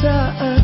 saat